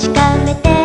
確かめて